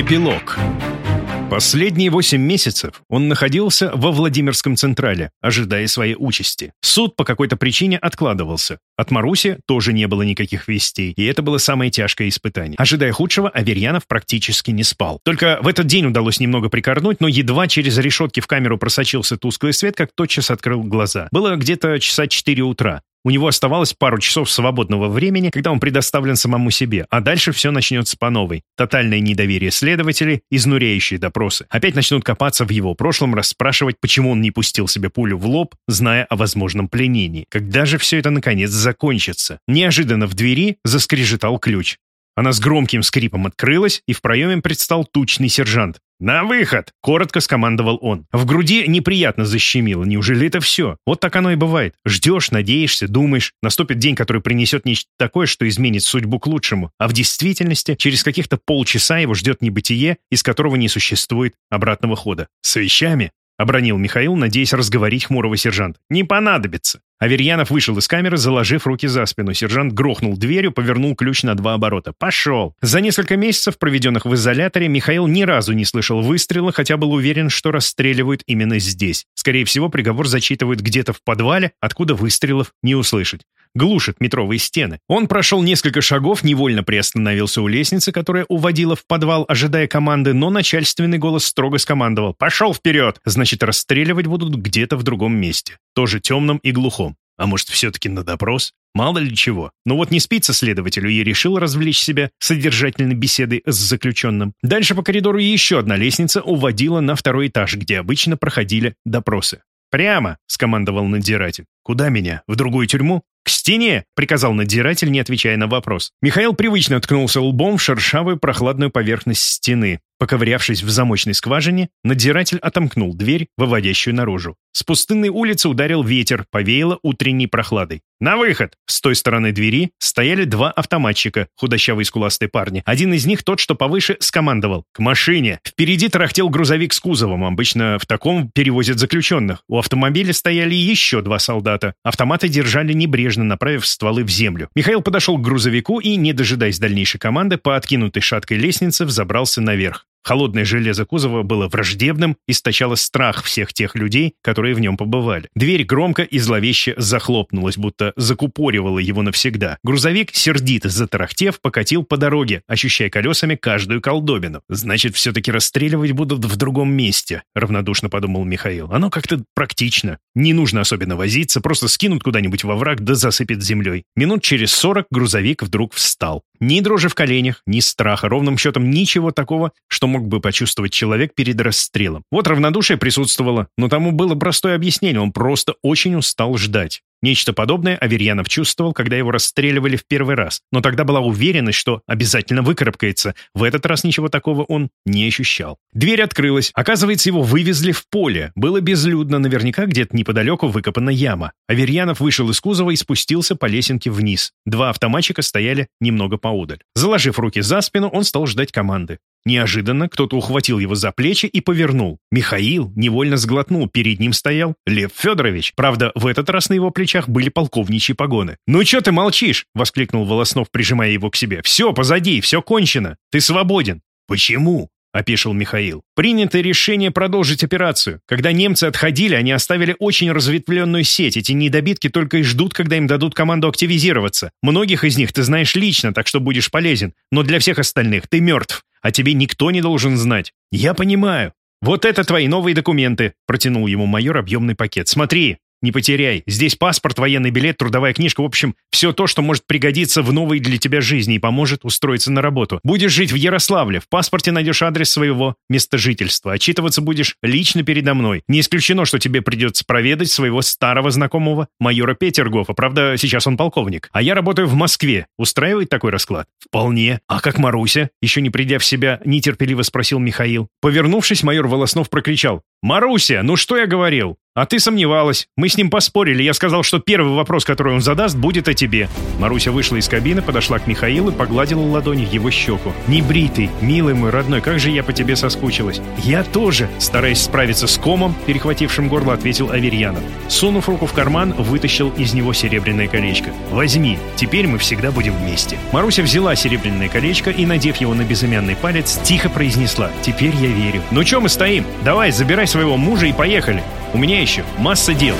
Эпилог. Последние восемь месяцев он находился во Владимирском Централе, ожидая своей участи. Суд по какой-то причине откладывался. От Маруси тоже не было никаких вестей, и это было самое тяжкое испытание. Ожидая худшего, Аверьянов практически не спал. Только в этот день удалось немного прикорнуть, но едва через решетки в камеру просочился тусклый свет, как тотчас открыл глаза. Было где-то часа четыре утра. У него оставалось пару часов свободного времени, когда он предоставлен самому себе, а дальше все начнется по новой. Тотальное недоверие следователей, изнуряющие допросы. Опять начнут копаться в его прошлом, расспрашивать, почему он не пустил себе пулю в лоб, зная о возможном пленении. Когда же все это наконец закончится? Неожиданно в двери заскрежетал ключ. Она с громким скрипом открылась, и в проеме предстал тучный сержант. «На выход!» — коротко скомандовал он. В груди неприятно защемило. Неужели это все? Вот так оно и бывает. Ждешь, надеешься, думаешь. Наступит день, который принесет нечто такое, что изменит судьбу к лучшему. А в действительности, через каких-то полчаса его ждет небытие, из которого не существует обратного хода. С вещами? — обронил Михаил, надеясь разговорить хмурого сержанта. «Не понадобится!» Аверьянов вышел из камеры, заложив руки за спину. Сержант грохнул дверью, повернул ключ на два оборота. «Пошел!» За несколько месяцев, проведенных в изоляторе, Михаил ни разу не слышал выстрела, хотя был уверен, что расстреливают именно здесь. Скорее всего, приговор зачитывают где-то в подвале, откуда выстрелов не услышать глушит метровые стены. Он прошел несколько шагов, невольно приостановился у лестницы, которая уводила в подвал, ожидая команды, но начальственный голос строго скомандовал «Пошел вперед!» Значит, расстреливать будут где-то в другом месте, тоже темном и глухом. А может, все-таки на допрос? Мало ли чего. Но вот не спится следователю и решил развлечь себя содержательной беседой с заключенным. Дальше по коридору еще одна лестница уводила на второй этаж, где обычно проходили допросы. «Прямо!» — скомандовал надзиратель. «Куда меня? В другую тюрьму?» «К стене!» — приказал надзиратель, не отвечая на вопрос. Михаил привычно ткнулся лбом в шершавую прохладную поверхность стены. Поковырявшись в замочной скважине, надзиратель отомкнул дверь, выводящую наружу. С пустынной улицы ударил ветер, повеяло утренней прохладой. «На выход!» С той стороны двери стояли два автоматчика, худощавые скуластые парни. Один из них, тот, что повыше, скомандовал. «К машине!» Впереди тарахтел грузовик с кузовом. Обычно в таком перевозят заключенных. У автомобиля стояли еще два солдата. Автоматы держали небрежно, направив стволы в землю. Михаил подошел к грузовику и, не дожидаясь дальнейшей команды, по откинутой шаткой лестнице взобрался наверх. Холодное железо кузова было враждебным, источало страх всех тех людей, которые в нем побывали. Дверь громко и зловеще захлопнулась, будто закупоривала его навсегда. Грузовик, сердито затарахтев, покатил по дороге, ощущая колесами каждую колдобину. «Значит, все-таки расстреливать будут в другом месте», — равнодушно подумал Михаил. «Оно как-то практично. Не нужно особенно возиться, просто скинут куда-нибудь во враг да засыпет землей». Минут через сорок грузовик вдруг встал. Ни дрожи в коленях, ни страха, ровным счетом ничего такого, что мог бы почувствовать человек перед расстрелом. Вот равнодушие присутствовало, но тому было простое объяснение, он просто очень устал ждать. Нечто подобное Аверьянов чувствовал, когда его расстреливали в первый раз, но тогда была уверенность, что обязательно выкарабкается. В этот раз ничего такого он не ощущал. Дверь открылась. Оказывается, его вывезли в поле. Было безлюдно, наверняка где-то неподалеку выкопана яма. Аверьянов вышел из кузова и спустился по лесенке вниз. Два автоматчика стояли немного поодаль. Заложив руки за спину, он стал ждать команды. Неожиданно кто-то ухватил его за плечи и повернул. Михаил невольно сглотнул, перед ним стоял Лев Федорович. Правда, в этот раз на его плечах были полковничьи погоны. «Ну что ты молчишь?» — воскликнул Волоснов, прижимая его к себе. «Все, позади, все кончено. Ты свободен». «Почему?» — опешил Михаил. «Принято решение продолжить операцию. Когда немцы отходили, они оставили очень разветвленную сеть. Эти недобитки только и ждут, когда им дадут команду активизироваться. Многих из них ты знаешь лично, так что будешь полезен. Но для всех остальных ты мертв а тебе никто не должен знать. Я понимаю. Вот это твои новые документы, протянул ему майор объемный пакет. Смотри, не потеряй. Здесь паспорт, военный билет, трудовая книжка. В общем, все то, что может пригодиться в новой для тебя жизни и поможет устроиться на работу. Будешь жить в Ярославле. В паспорте найдешь адрес своего места жительства. Отчитываться будешь лично передо мной. Не исключено, что тебе придется проведать своего старого знакомого, майора Петергофа. Правда, сейчас он полковник. А я работаю в Москве. Устраивает такой расклад? Вполне. А как Маруся? Еще не придя в себя, нетерпеливо спросил Михаил. Повернувшись, майор Волоснов прокричал. «Маруся, ну что я говорил? А ты сомневалась. Мы с ним поспорили. Я сказал, что первый вопрос, который он задаст, будет о тебе. Маруся вышла из кабины, подошла к Михаилу и погладила ладонью его щеку. Не бритый, милый мой родной, как же я по тебе соскучилась. Я тоже, стараясь справиться с комом, перехватившим горло, ответил Аверьянов. Сунув руку в карман, вытащил из него серебряное колечко. Возьми, теперь мы всегда будем вместе. Маруся взяла серебряное колечко и, надев его на безымянный палец, тихо произнесла. Теперь я верю. Ну что мы стоим? Давай, забирай своего мужа и поехали. У меня еще масса дел.